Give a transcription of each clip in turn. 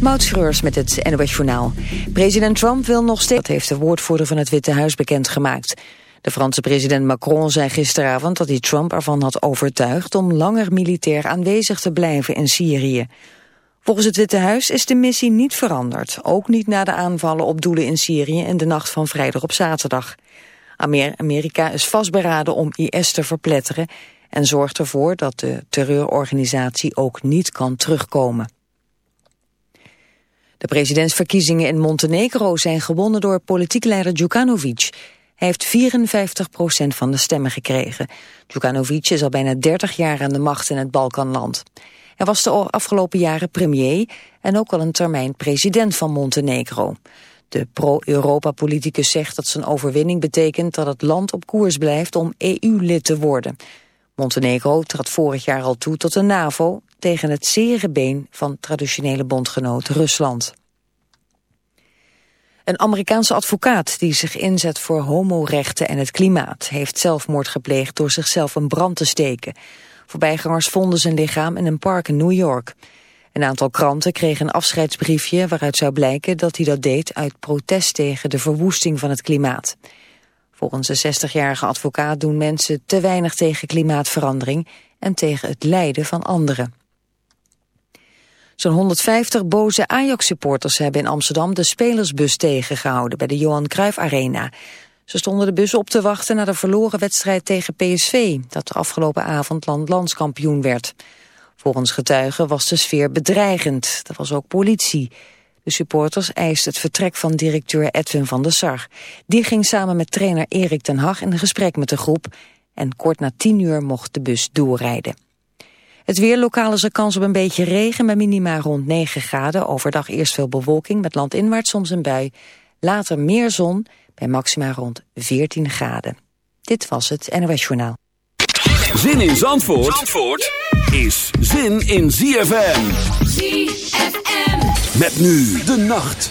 Moutschreurs met het NOS Journaal. President Trump wil nog steeds... Dat heeft de woordvoerder van het Witte Huis bekendgemaakt. De Franse president Macron zei gisteravond dat hij Trump ervan had overtuigd... om langer militair aanwezig te blijven in Syrië. Volgens het Witte Huis is de missie niet veranderd. Ook niet na de aanvallen op doelen in Syrië in de nacht van vrijdag op zaterdag. Amerika is vastberaden om IS te verpletteren... en zorgt ervoor dat de terreurorganisatie ook niet kan terugkomen. De presidentsverkiezingen in Montenegro zijn gewonnen door politiek leider Djukanovic. Hij heeft 54 procent van de stemmen gekregen. Djukanovic is al bijna 30 jaar aan de macht in het Balkanland. Hij was de afgelopen jaren premier en ook al een termijn president van Montenegro. De pro-Europa-politicus zegt dat zijn overwinning betekent dat het land op koers blijft om EU-lid te worden. Montenegro trad vorig jaar al toe tot de NAVO tegen het zere been van traditionele bondgenoot Rusland. Een Amerikaanse advocaat die zich inzet voor homorechten en het klimaat... heeft zelfmoord gepleegd door zichzelf een brand te steken. Voorbijgangers vonden zijn lichaam in een park in New York. Een aantal kranten kregen een afscheidsbriefje waaruit zou blijken dat hij dat deed uit protest tegen de verwoesting van het klimaat. Volgens de 60-jarige advocaat doen mensen te weinig tegen klimaatverandering en tegen het lijden van anderen. Zo'n 150 boze Ajax-supporters hebben in Amsterdam de spelersbus tegengehouden bij de Johan Cruijff Arena. Ze stonden de bus op te wachten naar de verloren wedstrijd tegen PSV, dat de afgelopen avond landskampioen werd. Volgens getuigen was de sfeer bedreigend. Er was ook politie. De supporters eisten het vertrek van directeur Edwin van der Sar. Die ging samen met trainer Erik ten Hag in gesprek met de groep... en kort na tien uur mocht de bus doorrijden. Het weer lokaal is er kans op een beetje regen met minima rond 9 graden. Overdag eerst veel bewolking met landinwaarts soms een bui. Later meer zon bij maxima rond 14 graden. Dit was het NOS Journaal. Zin in Zandvoort, Zandvoort is zin in ZFM. ZFM. Met nu de nacht.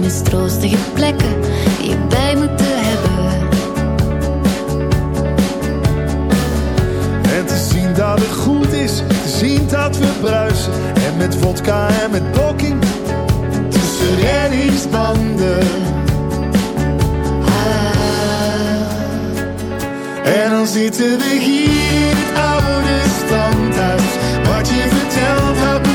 mistroostige plekken die je bij moeten hebben. En te zien dat het goed is, te zien dat we bruisen. En met vodka en met blokking tussen reddingsbanden. Ah. En dan zitten we hier, het oude standhuis. Wat je vertelt hebt.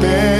bed.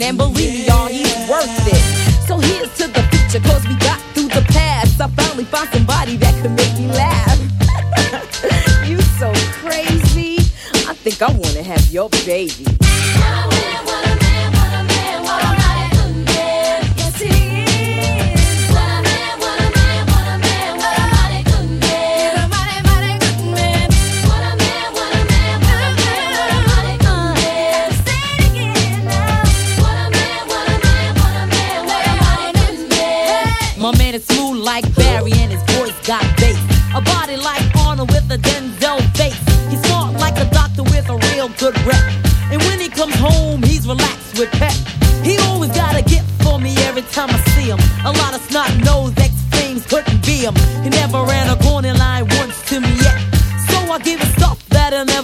and believe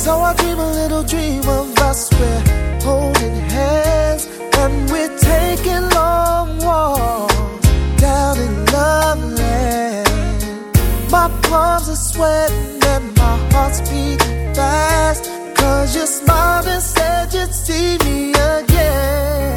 So I dream a little dream of us. We're holding hands and we're taking long walks down in love land. My palms are sweating and my heart's beating fast. Cause you smiled and said you'd see me again.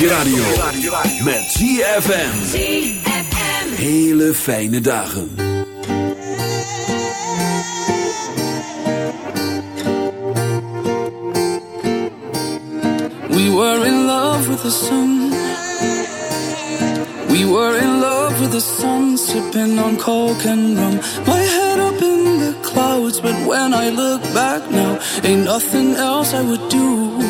Je radio. Met ZFM. Hele fijne dagen. We were in love with the sun. We were in love with the sun, sipping on coke and rum. My head up in the clouds, but when I look back now, ain't nothing else I would do.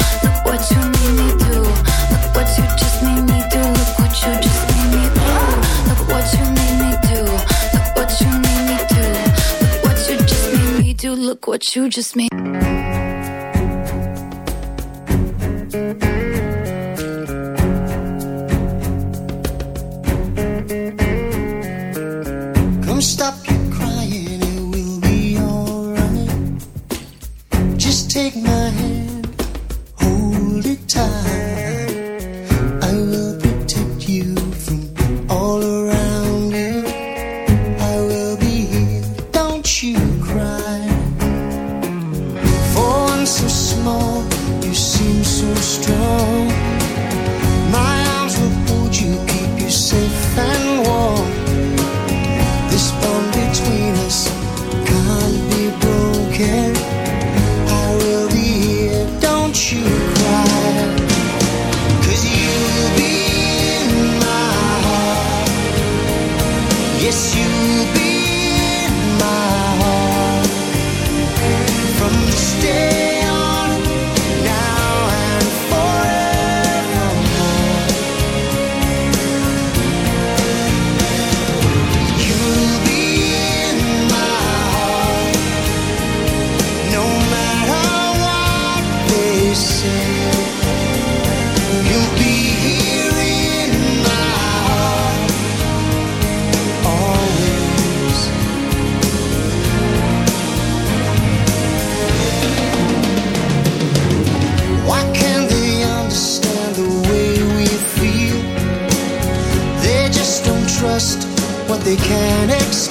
what you just made. they can't explain.